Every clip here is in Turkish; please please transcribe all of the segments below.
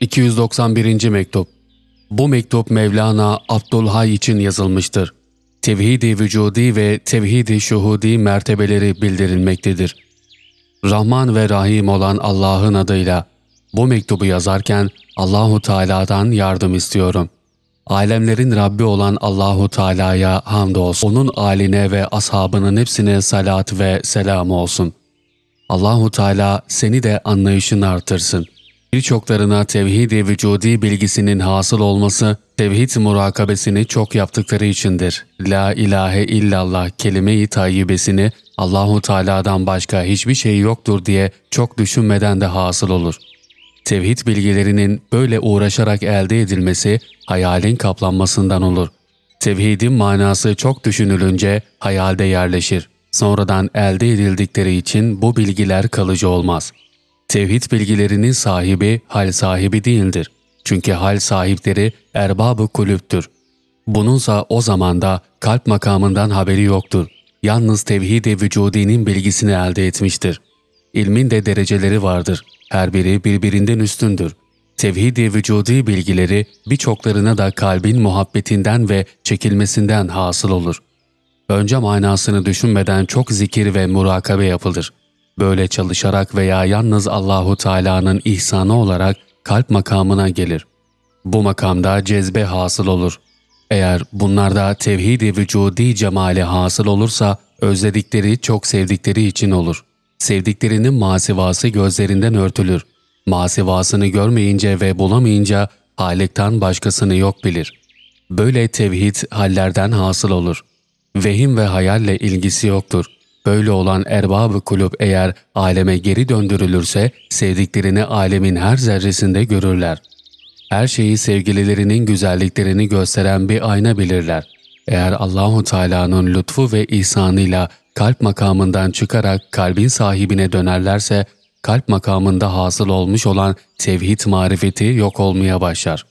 291. Mektup Bu mektup Mevlana Abdülhay için yazılmıştır. Tevhid-i vücudi ve tevhid-i şuhudi mertebeleri bildirilmektedir. Rahman ve Rahim olan Allah'ın adıyla bu mektubu yazarken Allahu Teala'dan yardım istiyorum. Alemlerin Rabbi olan Allahu Teala'ya hamdolsun. Onun aline ve ashabının hepsine salat ve selam olsun. Allahu Teala seni de anlayışını artırsın. Birçoklarına tevhid-i vücudi bilgisinin hasıl olması, tevhid murakabesini çok yaptıkları içindir. La ilahe illallah kelime-i tayyibesini Allahu Teala'dan başka hiçbir şey yoktur diye çok düşünmeden de hasıl olur. Tevhid bilgilerinin böyle uğraşarak elde edilmesi hayalin kaplanmasından olur. Tevhidin manası çok düşünülünce hayalde yerleşir. Sonradan elde edildikleri için bu bilgiler kalıcı olmaz. Tevhid bilgilerinin sahibi hal sahibi değildir. Çünkü hal sahipleri erbabı kulüptür. Bununsa o zamanda kalp makamından haberi yoktur. Yalnız tevhid-i vücudinin bilgisini elde etmiştir. İlmin de dereceleri vardır. Her biri birbirinden üstündür. Tevhid-i vücudi bilgileri birçoklarına da kalbin muhabbetinden ve çekilmesinden hasıl olur. Önce manasını düşünmeden çok zikir ve murakabe yapılır. Böyle çalışarak veya yalnız Allahu Teala'nın ihsanı olarak kalp makamına gelir. Bu makamda cezbe hasıl olur. Eğer bunlarda tevhid-i vücudi cemali hasıl olursa özledikleri çok sevdikleri için olur. Sevdiklerinin masivası gözlerinden örtülür. Masivasını görmeyince ve bulamayınca halikten başkasını yok bilir. Böyle tevhid hallerden hasıl olur. Vehim ve hayalle ilgisi yoktur. Böyle olan erbab-ı kulüp eğer aleme geri döndürülürse sevdiklerini alemin her zerresinde görürler. Her şeyi sevgililerinin güzelliklerini gösteren bir ayna bilirler. Eğer Allahu Teala'nın lütfu ve ihsanıyla kalp makamından çıkarak kalbin sahibine dönerlerse kalp makamında hasıl olmuş olan tevhid marifeti yok olmaya başlar.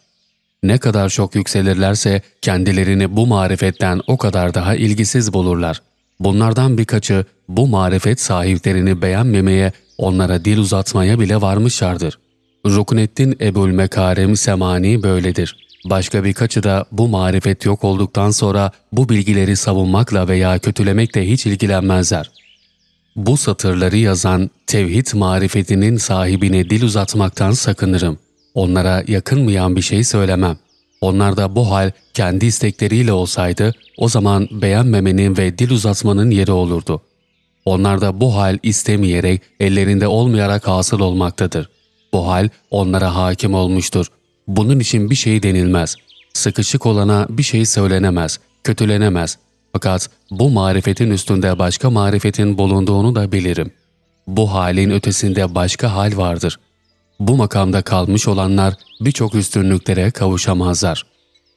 Ne kadar çok yükselirlerse kendilerini bu marifetten o kadar daha ilgisiz bulurlar. Bunlardan birkaçı bu marifet sahiplerini beğenmemeye, onlara dil uzatmaya bile varmışlardır. Rukneddin Ebul Mekarem Semani böyledir. Başka birkaçı da bu marifet yok olduktan sonra bu bilgileri savunmakla veya kötülemekle hiç ilgilenmezler. Bu satırları yazan tevhid marifetinin sahibine dil uzatmaktan sakınırım. Onlara yakınmayan bir şey söylemem. Onlarda bu hal kendi istekleriyle olsaydı o zaman beğenmemenin ve dil uzatmanın yeri olurdu. Onlarda bu hal istemeyerek, ellerinde olmayarak hasıl olmaktadır. Bu hal onlara hakim olmuştur. Bunun için bir şey denilmez. Sıkışık olana bir şey söylenemez, kötülenemez. Fakat bu marifetin üstünde başka marifetin bulunduğunu da bilirim. Bu halin ötesinde başka hal vardır. Bu makamda kalmış olanlar birçok üstünlüklere kavuşamazlar.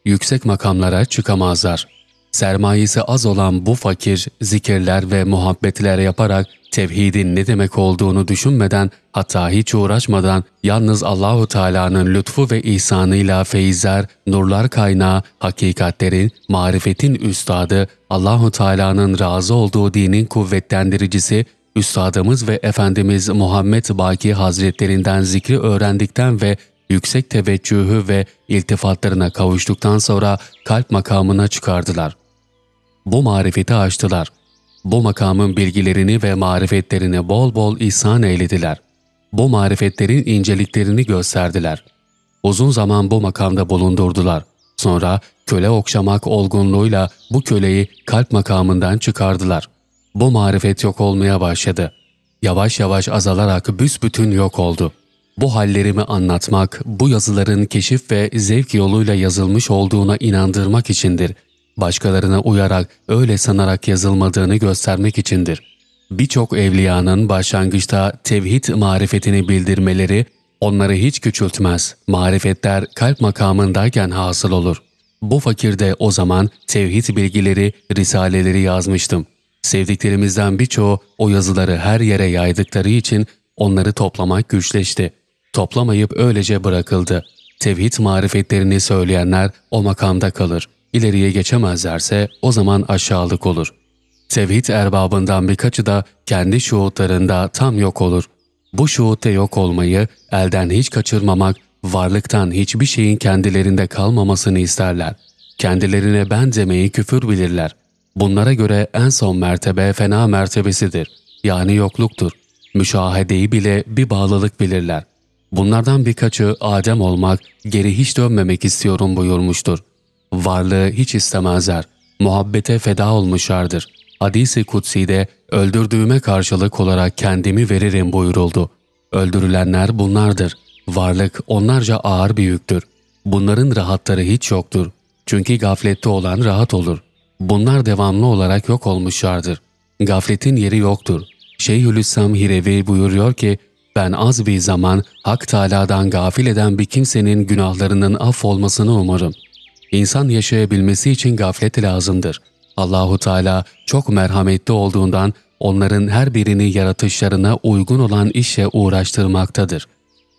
Yüksek makamlara çıkamazlar. Sermayesi az olan bu fakir zikirler ve muhabbetler yaparak tevhidin ne demek olduğunu düşünmeden hatta hiç uğraşmadan yalnız Allahu Teala'nın lütfu ve ihsanıyla feyizler, nurlar kaynağı, hakikatlerin, marifetin üstadı, Allahu Teala'nın razı olduğu dinin kuvvetlendiricisi, Üstadımız ve Efendimiz Muhammed Baki Hazretlerinden zikri öğrendikten ve yüksek teveccühü ve iltifatlarına kavuştuktan sonra kalp makamına çıkardılar. Bu marifeti açtılar. Bu makamın bilgilerini ve marifetlerini bol bol ihsan eylediler. Bu marifetlerin inceliklerini gösterdiler. Uzun zaman bu makamda bulundurdular. Sonra köle okşamak olgunluğuyla bu köleyi kalp makamından çıkardılar. Bu marifet yok olmaya başladı. Yavaş yavaş azalarak büsbütün yok oldu. Bu hallerimi anlatmak, bu yazıların keşif ve zevk yoluyla yazılmış olduğuna inandırmak içindir başkalarına uyarak öyle sanarak yazılmadığını göstermek içindir. Birçok evliyanın başlangıçta tevhid marifetini bildirmeleri onları hiç küçültmez. Marifetler kalp makamındayken hasıl olur. Bu fakirde o zaman tevhid bilgileri, risaleleri yazmıştım. Sevdiklerimizden birçoğu o yazıları her yere yaydıkları için onları toplamak güçleşti. Toplamayıp öylece bırakıldı. Tevhid marifetlerini söyleyenler o makamda kalır ileriye geçemezlerse o zaman aşağılık olur. Tevhid erbabından birkaçı da kendi şuhutlarında tam yok olur. Bu şuhutta yok olmayı elden hiç kaçırmamak, varlıktan hiçbir şeyin kendilerinde kalmamasını isterler. Kendilerine ben demeyi küfür bilirler. Bunlara göre en son mertebe fena mertebesidir. Yani yokluktur. Müşahedeyi bile bir bağlılık bilirler. Bunlardan birkaçı Adem olmak, geri hiç dönmemek istiyorum buyurmuştur. Varlığı hiç istemezler. Muhabbete feda olmuşlardır. Hadis-i Kutsi'de öldürdüğüme karşılık olarak kendimi veririm buyuruldu. Öldürülenler bunlardır. Varlık onlarca ağır bir yüktür. Bunların rahatları hiç yoktur. Çünkü gaflette olan rahat olur. Bunlar devamlı olarak yok olmuşlardır. Gafletin yeri yoktur. Şeyhülislam Hirevi buyuruyor ki, ben az bir zaman Hak Teâlâ'dan gafil eden bir kimsenin günahlarının affolmasını umarım. İnsan yaşayabilmesi için gaflet lazımdır. Allahu Teala çok merhametli olduğundan onların her birini yaratışlarına uygun olan işe uğraştırmaktadır.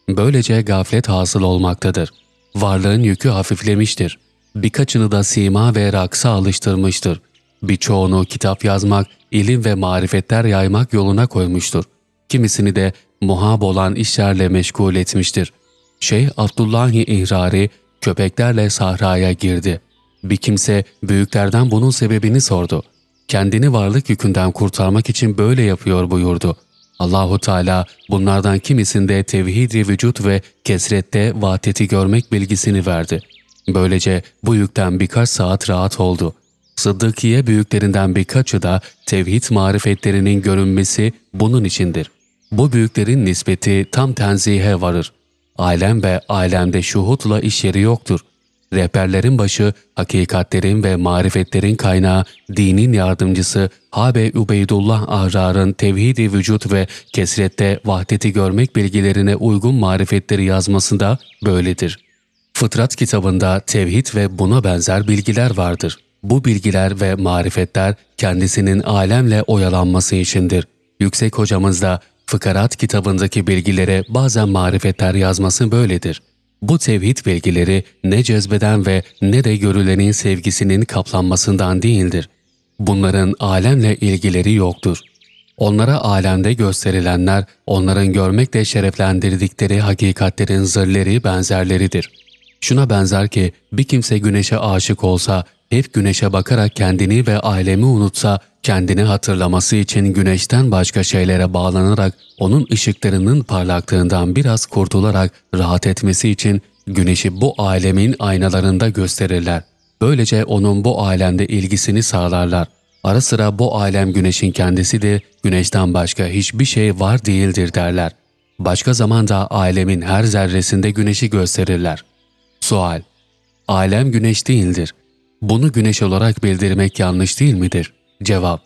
Böylece gaflet hasıl olmaktadır. Varlığın yükü hafiflemiştir. Birkaçını da sima ve raksa alıştırmıştır. Birçoğunu kitap yazmak, ilim ve marifetler yaymak yoluna koymuştur. Kimisini de muhab olan işlerle meşgul etmiştir. Şeyh Abdullahi İhrari köpeklerle sahraya girdi. Bir kimse büyüklerden bunun sebebini sordu. Kendini varlık yükünden kurtarmak için böyle yapıyor buyurdu. Allahu Teala bunlardan kimisinde tevhid vücut ve kesrette vahdeti görmek bilgisini verdi. Böylece bu yükten birkaç saat rahat oldu. Sıddıkiye büyüklerinden birkaçı da tevhid marifetlerinin görünmesi bunun içindir. Bu büyüklerin nispeti tam tenzihe varır. Alem ve alemde şuhutla iş yeri yoktur. Rehberlerin başı, hakikatlerin ve marifetlerin kaynağı, dinin yardımcısı Habe Ubeydullah Ahrar'ın tevhidi vücut ve kesrette vahdeti görmek bilgilerine uygun marifetleri yazmasında böyledir. Fıtrat kitabında tevhid ve buna benzer bilgiler vardır. Bu bilgiler ve marifetler kendisinin alemle oyalanması içindir. Yüksek hocamız da Fıkarat kitabındaki bilgilere bazen marifetler yazması böyledir. Bu tevhid bilgileri ne cezbeden ve ne de görülenin sevgisinin kaplanmasından değildir. Bunların alemle ilgileri yoktur. Onlara alemde gösterilenler, onların görmekle şereflendirdikleri hakikatlerin zırleri benzerleridir. Şuna benzer ki bir kimse güneşe aşık olsa, hep güneşe bakarak kendini ve alemi unutsa, kendini hatırlaması için güneşten başka şeylere bağlanarak onun ışıklarının parlaklığından biraz kurtularak rahat etmesi için güneşi bu alemin aynalarında gösterirler. Böylece onun bu alemde ilgisini sağlarlar. Ara sıra bu alem güneşin kendisidir, güneşten başka hiçbir şey var değildir derler. Başka zamanda alemin her zerresinde güneşi gösterirler. Sual Alem güneş değildir. Bunu güneş olarak bildirmek yanlış değil midir? Cevap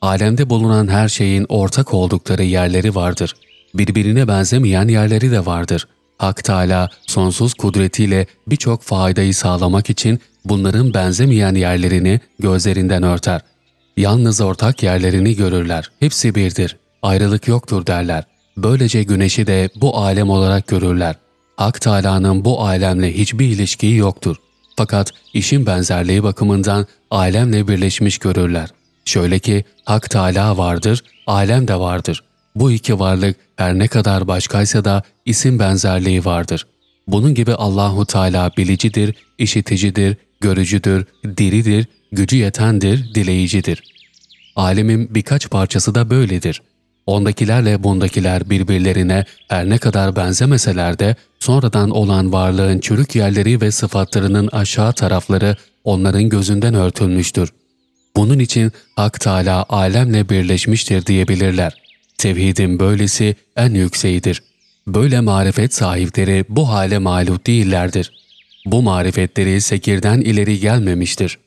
Alemde bulunan her şeyin ortak oldukları yerleri vardır. Birbirine benzemeyen yerleri de vardır. Hak Teala sonsuz kudretiyle birçok faydayı sağlamak için bunların benzemeyen yerlerini gözlerinden örter. Yalnız ortak yerlerini görürler. Hepsi birdir. Ayrılık yoktur derler. Böylece güneşi de bu alem olarak görürler. Hak Teala'nın bu alemle hiçbir ilişkiyi yoktur. Fakat işin benzerliği bakımından alemle birleşmiş görürler. Şöyle ki Hak Teala vardır, alem de vardır. Bu iki varlık her ne kadar başkaysa da isim benzerliği vardır. Bunun gibi Allahu Teala bilicidir, işiticidir, görücüdür, diridir, gücü yetendir, dileyicidir. Alemin birkaç parçası da böyledir. Ondakilerle bundakiler birbirlerine her ne kadar benzemeseler de sonradan olan varlığın çürük yerleri ve sıfatlarının aşağı tarafları onların gözünden örtülmüştür. Bunun için Hak Teala alemle birleşmiştir diyebilirler. Tevhidin böylesi en yükseğidir. Böyle marifet sahipleri bu hale malut değillerdir. Bu marifetleri sekirden ileri gelmemiştir.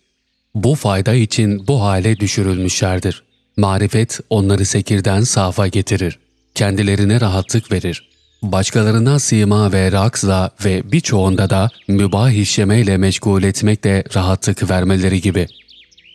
Bu fayda için bu hale düşürülmüşlerdir. Marifet onları sekirden safa getirir. Kendilerine rahatlık verir. Başkalarına sima ve raksla ve birçoğunda da mübah işlemeyle meşgul etmekle rahatlık vermeleri gibi.''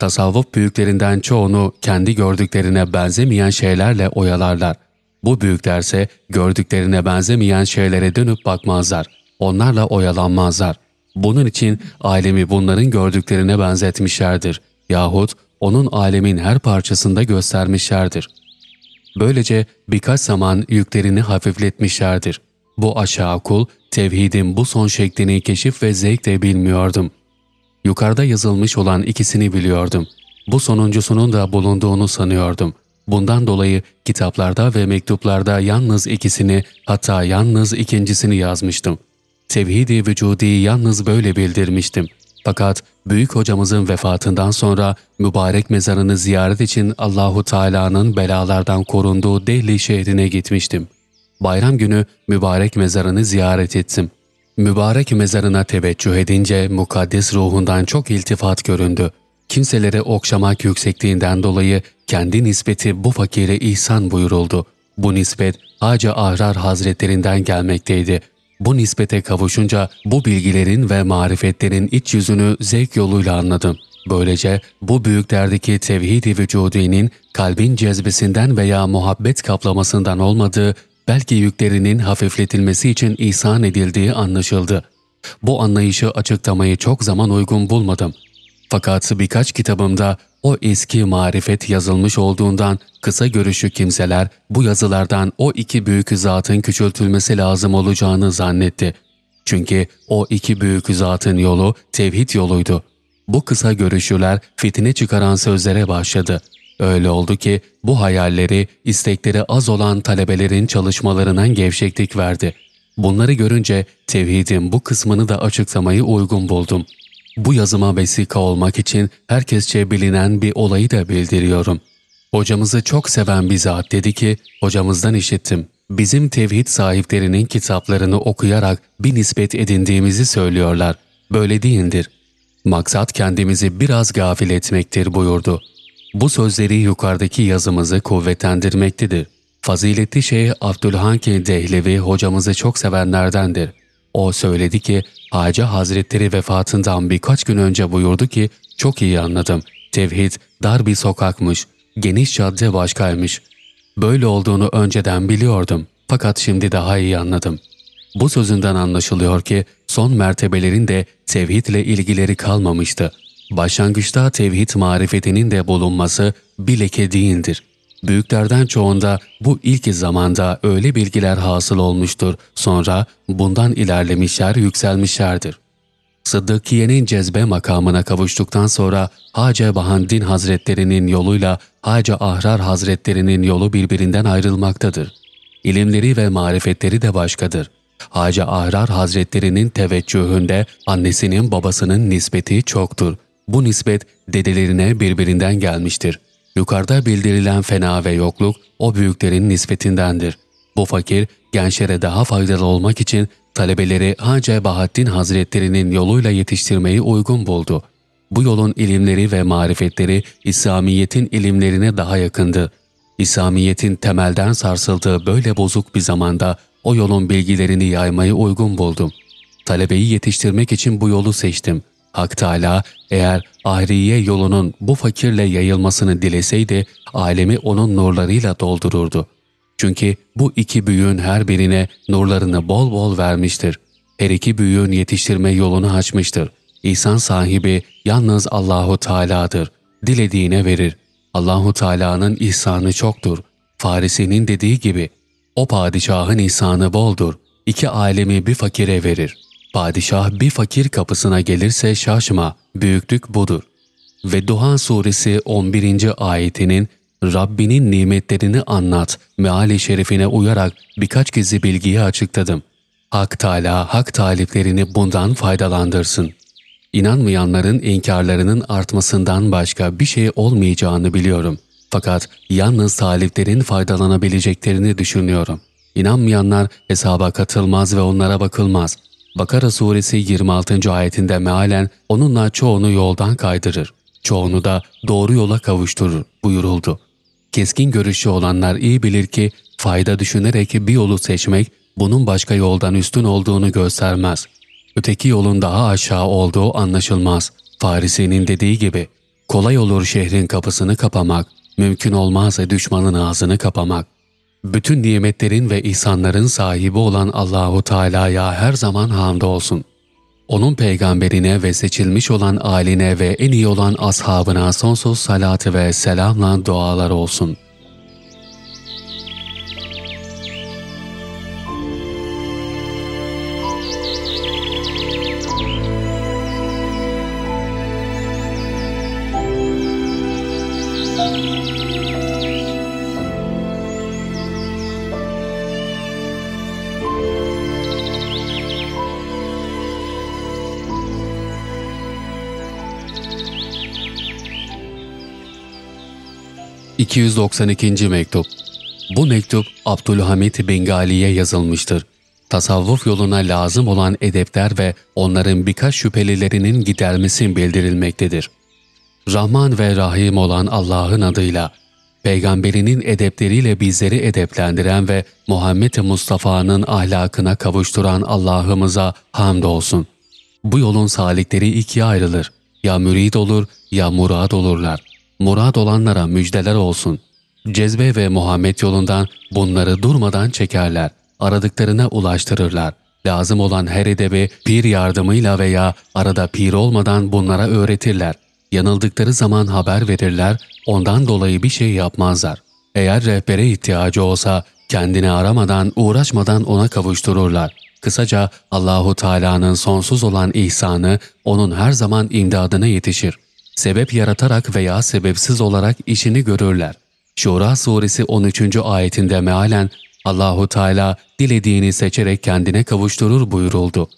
Tasavvuf büyüklerinden çoğunu kendi gördüklerine benzemeyen şeylerle oyalarlar. Bu büyüklerse gördüklerine benzemeyen şeylere dönüp bakmazlar. Onlarla oyalanmazlar. Bunun için alemi bunların gördüklerine benzetmişlerdir. Yahut onun alemin her parçasında göstermişlerdir. Böylece birkaç zaman yüklerini hafifletmişlerdir. Bu aşağı kul, tevhidin bu son şeklini keşif ve zevk de bilmiyordum. Yukarıda yazılmış olan ikisini biliyordum. Bu sonuncusunun da bulunduğunu sanıyordum. Bundan dolayı kitaplarda ve mektuplarda yalnız ikisini hatta yalnız ikincisini yazmıştım. Tevhid-i vücudi yalnız böyle bildirmiştim. Fakat büyük hocamızın vefatından sonra mübarek mezarını ziyaret için Allahu Teala'nın belalardan korunduğu Dehli şehrine gitmiştim. Bayram günü mübarek mezarını ziyaret ettim. Mübarek mezarına teveccüh edince mukaddes ruhundan çok iltifat göründü. Kimselere okşamak yüksekliğinden dolayı kendi nispeti bu fakire ihsan buyuruldu. Bu nispet Hacı Ahrar Hazretlerinden gelmekteydi. Bu nispete kavuşunca bu bilgilerin ve marifetlerin iç yüzünü zevk yoluyla anladım. Böylece bu büyüklerdeki tevhid-i vücudinin kalbin cezbesinden veya muhabbet kaplamasından olmadığı, belki yüklerinin hafifletilmesi için ihsan edildiği anlaşıldı. Bu anlayışı açıklamayı çok zaman uygun bulmadım. Fakat birkaç kitabımda o eski marifet yazılmış olduğundan kısa görüşü kimseler bu yazılardan o iki büyük zatın küçültülmesi lazım olacağını zannetti. Çünkü o iki büyük zatın yolu tevhid yoluydu. Bu kısa görüşüler fitne çıkaran sözlere başladı. Öyle oldu ki bu hayalleri, istekleri az olan talebelerin çalışmalarından gevşeklik verdi. Bunları görünce tevhidin bu kısmını da açıklamayı uygun buldum.'' Bu yazıma vesika olmak için herkesçe bilinen bir olayı da bildiriyorum. Hocamızı çok seven bir zat dedi ki, hocamızdan işittim. Bizim tevhid sahiplerinin kitaplarını okuyarak bir nispet edindiğimizi söylüyorlar. Böyle değildir. Maksat kendimizi biraz gafil etmektir buyurdu. Bu sözleri yukarıdaki yazımızı kuvvetlendirmektedir. Faziletli Şeyh Abdülhanki Dehlevi hocamızı çok sevenlerdendir. O söyledi ki Hacı Hazretleri vefatından birkaç gün önce buyurdu ki çok iyi anladım. Tevhid dar bir sokakmış, geniş cadde başkaymış. Böyle olduğunu önceden biliyordum fakat şimdi daha iyi anladım. Bu sözünden anlaşılıyor ki son mertebelerin de tevhidle ilgileri kalmamıştı. Başlangıçta tevhid marifetinin de bulunması bir değildir. Büyüklerden çoğunda bu ilk zamanda öyle bilgiler hasıl olmuştur, sonra bundan ilerlemişler, yükselmişlerdir. Sıddıkiye'nin cezbe makamına kavuştuktan sonra Hacı Bahandin Hazretlerinin yoluyla Hacı Ahrar Hazretlerinin yolu birbirinden ayrılmaktadır. İlimleri ve marifetleri de başkadır. Hacı Ahrar Hazretlerinin teveccühünde annesinin babasının nispeti çoktur. Bu nispet dedelerine birbirinden gelmiştir. Yukarıda bildirilen fena ve yokluk o büyüklerin nispetindendir. Bu fakir gençlere daha faydalı olmak için talebeleri Hacı Bahattin Hazretlerinin yoluyla yetiştirmeyi uygun buldu. Bu yolun ilimleri ve marifetleri İslamiyet'in ilimlerine daha yakındı. İslamiyet'in temelden sarsıldığı böyle bozuk bir zamanda o yolun bilgilerini yaymayı uygun buldum. Talebeyi yetiştirmek için bu yolu seçtim. Hak Teala eğer ahiriye yolunun bu fakirle yayılmasını dileseydi alemi onun nurlarıyla doldururdu. Çünkü bu iki büyüğün her birine nurlarını bol bol vermiştir. Her iki büyüğün yetiştirme yolunu açmıştır. İhsan sahibi yalnız Allahu Teala'dır. Dilediğine verir. Allahu Teala'nın ihsanı çoktur. Farisi'nin dediği gibi o padişahın ihsanı boldur. İki alemi bir fakire verir. Padişah bir fakir kapısına gelirse şaşma, büyüklük budur. Ve Duha suresi 11. ayetinin Rabbinin nimetlerini anlat meali şerifine uyarak birkaç gizli bilgiyi açıkladım. Hak Teala hak taliplerini bundan faydalandırsın. İnanmayanların inkarlarının artmasından başka bir şey olmayacağını biliyorum. Fakat yalnız taliplerin faydalanabileceklerini düşünüyorum. İnanmayanlar hesaba katılmaz ve onlara bakılmaz. Bakara suresi 26. ayetinde mealen onunla çoğunu yoldan kaydırır. Çoğunu da doğru yola kavuşturur buyuruldu. Keskin görüşü olanlar iyi bilir ki fayda düşünerek bir yolu seçmek bunun başka yoldan üstün olduğunu göstermez. Öteki yolun daha aşağı olduğu anlaşılmaz. Farisi'nin dediği gibi kolay olur şehrin kapısını kapamak, mümkün olmazsa düşmanın ağzını kapamak. Bütün nimetlerin ve ihsanların sahibi olan Allahu Teala'ya her zaman hamdolsun. Onun peygamberine ve seçilmiş olan aline ve en iyi olan ashabına sonsuz salatı ve selamla dualar olsun.'' 292. Mektup Bu mektup Abdülhamit Bengali'ye yazılmıştır. Tasavvuf yoluna lazım olan edepler ve onların birkaç şüphelilerinin gidermesi bildirilmektedir. Rahman ve Rahim olan Allah'ın adıyla, Peygamberinin edepleriyle bizleri edeplendiren ve Muhammed Mustafa'nın ahlakına kavuşturan Allah'ımıza hamdolsun. Bu yolun salikleri ikiye ayrılır. Ya mürid olur ya murad olurlar. Murad olanlara müjdeler olsun. Cezbe ve Muhammed yolundan bunları durmadan çekerler. Aradıklarına ulaştırırlar. Lazım olan her edebi pir yardımıyla veya arada pir olmadan bunlara öğretirler. Yanıldıkları zaman haber verirler, ondan dolayı bir şey yapmazlar. Eğer rehbere ihtiyacı olsa kendini aramadan, uğraşmadan ona kavuştururlar. Kısaca Allahu Teala'nın sonsuz olan ihsanı onun her zaman imdadına yetişir. Sebep yaratarak veya sebepsiz olarak işini görürler. Şura suresi 13. ayetinde mealen Allahu Teala dilediğini seçerek kendine kavuşturur buyuruldu.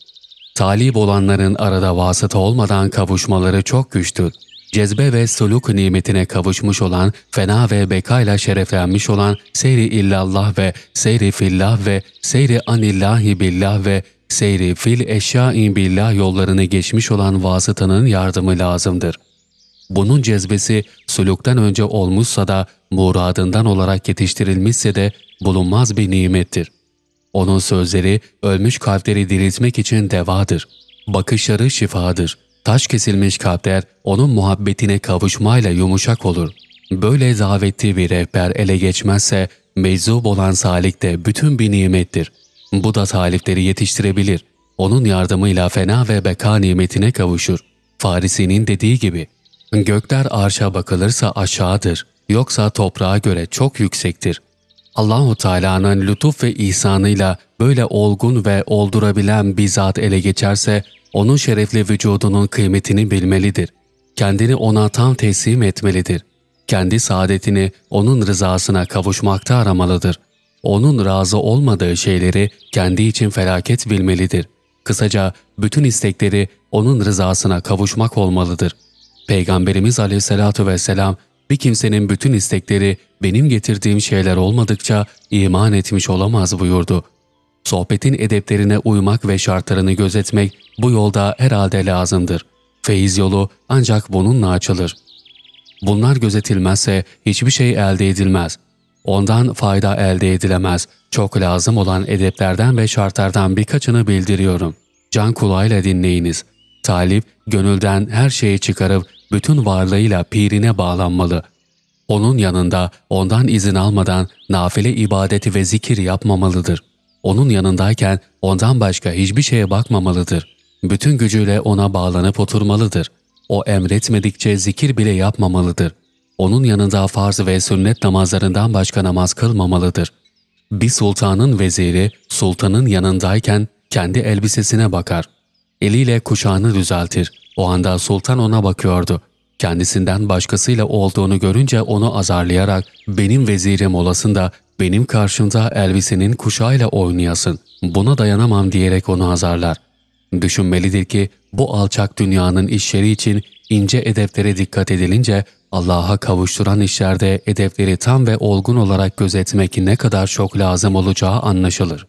Talip olanların arada vasıta olmadan kavuşmaları çok güçtür. Cezbe ve suluk nimetine kavuşmuş olan, fena ve bekayla şereflenmiş olan seyri illallah ve seyri fillah ve seyri anillahi billah ve seyri fil eşyain billah yollarını geçmiş olan vasıtanın yardımı lazımdır. Bunun cezbesi suluktan önce olmuşsa da muradından olarak yetiştirilmişse de bulunmaz bir nimettir. Onun sözleri ölmüş kalpleri diriltmek için devadır. Bakışları şifadır. Taş kesilmiş kalpler onun muhabbetine kavuşmayla yumuşak olur. Böyle davetli bir rehber ele geçmezse meczup olan salik de bütün bir nimettir. Bu da talipleri yetiştirebilir. Onun yardımıyla fena ve beka nimetine kavuşur. Farisi'nin dediği gibi, gökler arşa bakılırsa aşağıdır, yoksa toprağa göre çok yüksektir. Allahu Teala'nın lütuf ve ihsanıyla böyle olgun ve oldurabilen bir zat ele geçerse, onun şerefli vücudunun kıymetini bilmelidir. Kendini ona tam teslim etmelidir. Kendi saadetini onun rızasına kavuşmakta aramalıdır. Onun razı olmadığı şeyleri kendi için felaket bilmelidir. Kısaca bütün istekleri onun rızasına kavuşmak olmalıdır. Peygamberimiz aleyhissalatu vesselam bir kimsenin bütün istekleri benim getirdiğim şeyler olmadıkça iman etmiş olamaz buyurdu. Sohbetin edeplerine uymak ve şartlarını gözetmek bu yolda herhalde lazımdır. Feyiz yolu ancak bununla açılır. Bunlar gözetilmezse hiçbir şey elde edilmez. Ondan fayda elde edilemez. Çok lazım olan edeplerden ve şartlardan birkaçını bildiriyorum. Can kulağıyla dinleyiniz. Talip, gönülden her şeyi çıkarıp bütün varlığıyla pirine bağlanmalı. Onun yanında ondan izin almadan nafile ibadeti ve zikir yapmamalıdır. Onun yanındayken ondan başka hiçbir şeye bakmamalıdır. Bütün gücüyle ona bağlanıp oturmalıdır. O emretmedikçe zikir bile yapmamalıdır. Onun yanında farz ve sünnet namazlarından başka namaz kılmamalıdır. Bir sultanın veziri sultanın yanındayken kendi elbisesine bakar. Eliyle kuşağını düzeltir. O anda sultan ona bakıyordu. Kendisinden başkasıyla olduğunu görünce onu azarlayarak benim vezirim olasın da benim karşımda elbisenin kuşağıyla oynayasın. Buna dayanamam diyerek onu azarlar. Düşünmelidir ki bu alçak dünyanın işleri için ince edepleri dikkat edilince Allah'a kavuşturan işlerde edepleri tam ve olgun olarak gözetmek ne kadar çok lazım olacağı anlaşılır.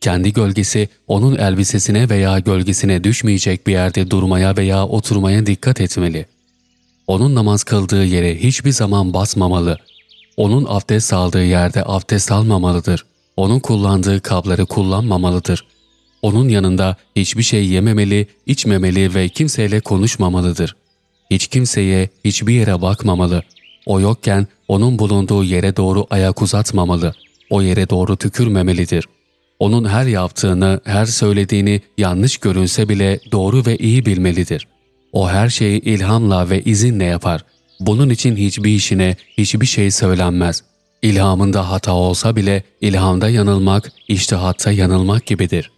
Kendi gölgesi onun elbisesine veya gölgesine düşmeyecek bir yerde durmaya veya oturmaya dikkat etmeli. Onun namaz kıldığı yere hiçbir zaman basmamalı. Onun abdest aldığı yerde abdest almamalıdır. Onun kullandığı kabları kullanmamalıdır. Onun yanında hiçbir şey yememeli, içmemeli ve kimseyle konuşmamalıdır. Hiç kimseye, hiçbir yere bakmamalı. O yokken onun bulunduğu yere doğru ayak uzatmamalı. O yere doğru tükürmemelidir.'' Onun her yaptığını, her söylediğini yanlış görünse bile doğru ve iyi bilmelidir. O her şeyi ilhamla ve izinle yapar. Bunun için hiçbir işine, hiçbir şey söylenmez. İlhamında hata olsa bile ilhamda yanılmak, iştihatta yanılmak gibidir.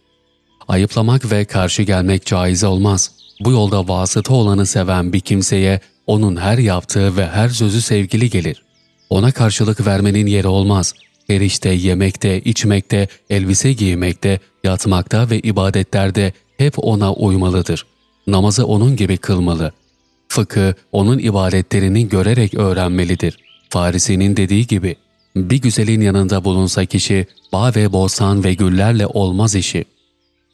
Ayıplamak ve karşı gelmek caiz olmaz. Bu yolda vasıta olanı seven bir kimseye onun her yaptığı ve her sözü sevgili gelir. Ona karşılık vermenin yeri olmaz. Her işte yemekte, içmekte, elbise giymekte, yatmakta ve ibadetlerde hep ona uymalıdır. Namazı onun gibi kılmalı. Fıkı onun ibadetlerini görerek öğrenmelidir. Farisi'nin dediği gibi, bir güzelin yanında bulunsa kişi, bağ ve bostan ve güllerle olmaz işi.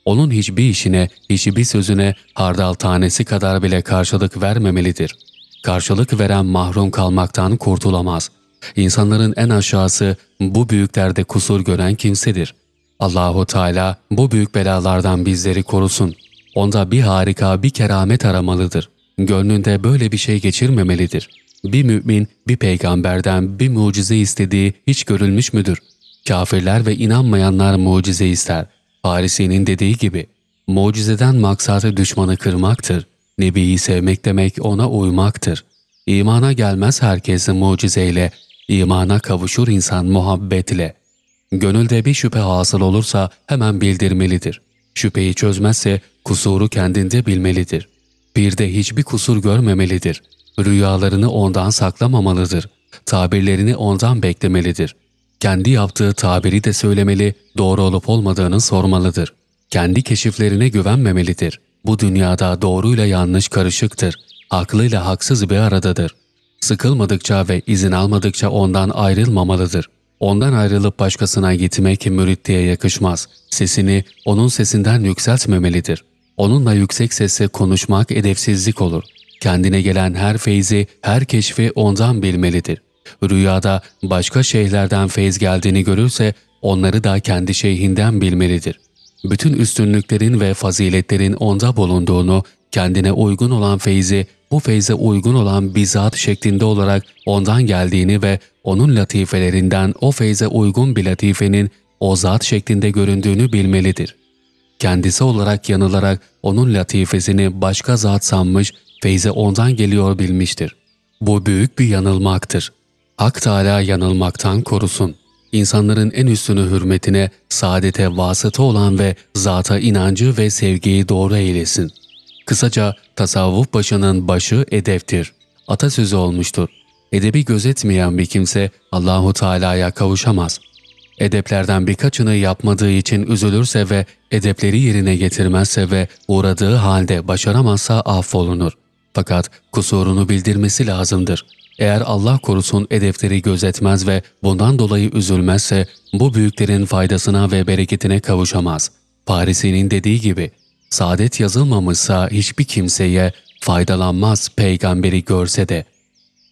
Onun hiçbir işine, hiçbir sözüne hardal tanesi kadar bile karşılık vermemelidir. Karşılık veren mahrum kalmaktan kurtulamaz. İnsanların en aşağısı bu büyüklerde kusur gören kimsedir. Allahu Teala bu büyük belalardan bizleri korusun. Onda bir harika, bir keramet aramalıdır. Gönlünde böyle bir şey geçirmemelidir. Bir mümin bir peygamberden bir mucize istediği hiç görülmüş müdür? Kafirler ve inanmayanlar mucize ister. Farisi'nin dediği gibi, mucizeden maksadı düşmanı kırmaktır. Nebiyi sevmek demek ona uymaktır. İmana gelmez herkes mucizeyle, imana kavuşur insan muhabbetle. Gönülde bir şüphe hasıl olursa hemen bildirmelidir. Şüpheyi çözmezse kusuru kendinde bilmelidir. Bir de hiçbir kusur görmemelidir. Rüyalarını ondan saklamamalıdır. Tabirlerini ondan beklemelidir. Kendi yaptığı tabiri de söylemeli, doğru olup olmadığını sormalıdır. Kendi keşiflerine güvenmemelidir. Bu dünyada doğruyla yanlış karışıktır. Haklıyla haksız bir aradadır. Sıkılmadıkça ve izin almadıkça ondan ayrılmamalıdır. Ondan ayrılıp başkasına gitmek mürittiye yakışmaz. Sesini onun sesinden yükseltmemelidir. Onunla yüksek sesle konuşmak edepsizlik olur. Kendine gelen her feyzi, her keşfi ondan bilmelidir. Rüyada başka şeyhlerden feyz geldiğini görürse onları da kendi şeyhinden bilmelidir. Bütün üstünlüklerin ve faziletlerin onda bulunduğunu, kendine uygun olan feyzi, bu feyze uygun olan bizzat şeklinde olarak ondan geldiğini ve onun latifelerinden o feyze uygun bir latifenin o zat şeklinde göründüğünü bilmelidir. Kendisi olarak yanılarak onun latifesini başka zat sanmış, feyze ondan geliyor bilmiştir. Bu büyük bir yanılmaktır. Hak Teala yanılmaktan korusun. İnsanların en üstünü hürmetine, saadete vasıta olan ve zata inancı ve sevgiyi doğru eylesin. Kısaca tasavvuf başının başı edeptir. Atasözü olmuştur. Edebi gözetmeyen bir kimse Allahu Teala'ya kavuşamaz. Edeplerden birkaçını yapmadığı için üzülürse ve edepleri yerine getirmezse ve uğradığı halde başaramazsa affolunur. Fakat kusurunu bildirmesi lazımdır. Eğer Allah korusun edepleri gözetmez ve bundan dolayı üzülmezse bu büyüklerin faydasına ve bereketine kavuşamaz. Parisi'nin dediği gibi, saadet yazılmamışsa hiçbir kimseye faydalanmaz peygamberi görse de.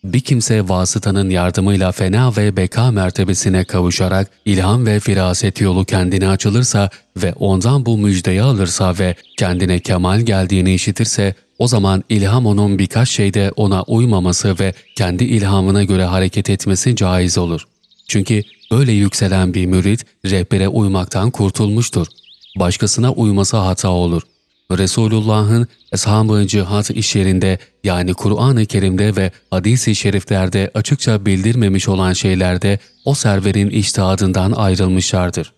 Bir kimse vasıtanın yardımıyla fena ve beka mertebesine kavuşarak ilham ve firaset yolu kendine açılırsa ve ondan bu müjdeyi alırsa ve kendine kemal geldiğini işitirse o zaman ilham onun birkaç şeyde ona uymaması ve kendi ilhamına göre hareket etmesi caiz olur. Çünkü öyle yükselen bir mürit rehbere uymaktan kurtulmuştur. Başkasına uyması hata olur. Resulullah'ın Eshab-ı Cihat iş yani Kur'an-ı Kerim'de ve hadis-i şeriflerde açıkça bildirmemiş olan şeylerde o serverin iştihadından ayrılmışlardır.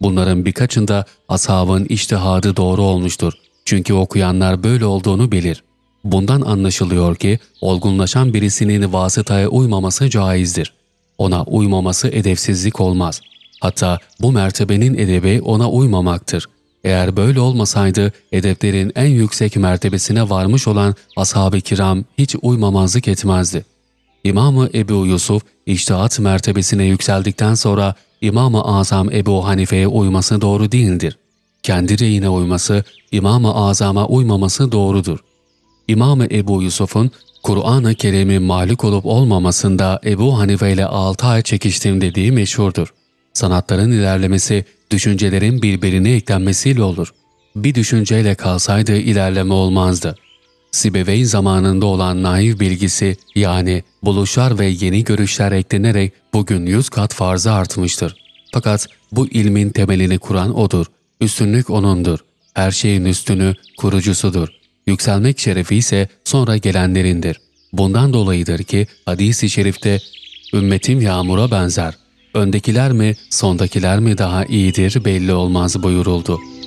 Bunların birkaçında ashabın iştihadı doğru olmuştur. Çünkü okuyanlar böyle olduğunu bilir. Bundan anlaşılıyor ki olgunlaşan birisinin vasıtaya uymaması caizdir. Ona uymaması edepsizlik olmaz. Hatta bu mertebenin edebi ona uymamaktır. Eğer böyle olmasaydı edeplerin en yüksek mertebesine varmış olan ashab-ı kiram hiç uymamazlık etmezdi. İmam-ı Ebu Yusuf iştihat mertebesine yükseldikten sonra İmam-ı Azam Ebu Hanife'ye uyması doğru değildir. Kendi reyine uyması, İmam-ı Azam'a uymaması doğrudur. İmam-ı Ebu Yusuf'un Kur'an-ı Kerim'i malik olup olmamasında Ebu Hanife ile 6 ay çekiştim dediği meşhurdur. Sanatların ilerlemesi, düşüncelerin birbirine eklenmesiyle olur. Bir düşünceyle kalsaydı ilerleme olmazdı. Sibeveyn zamanında olan naif bilgisi yani buluşlar ve yeni görüşler eklenerek bugün yüz kat farzı artmıştır. Fakat bu ilmin temelini kuran odur. Üstünlük O'nundur. Her şeyin üstünü, kurucusudur. Yükselmek şerefi ise sonra gelenlerindir. Bundan dolayıdır ki hadis-i şerifte ümmetim yağmura benzer. Öndekiler mi, sondakiler mi daha iyidir belli olmaz buyuruldu.''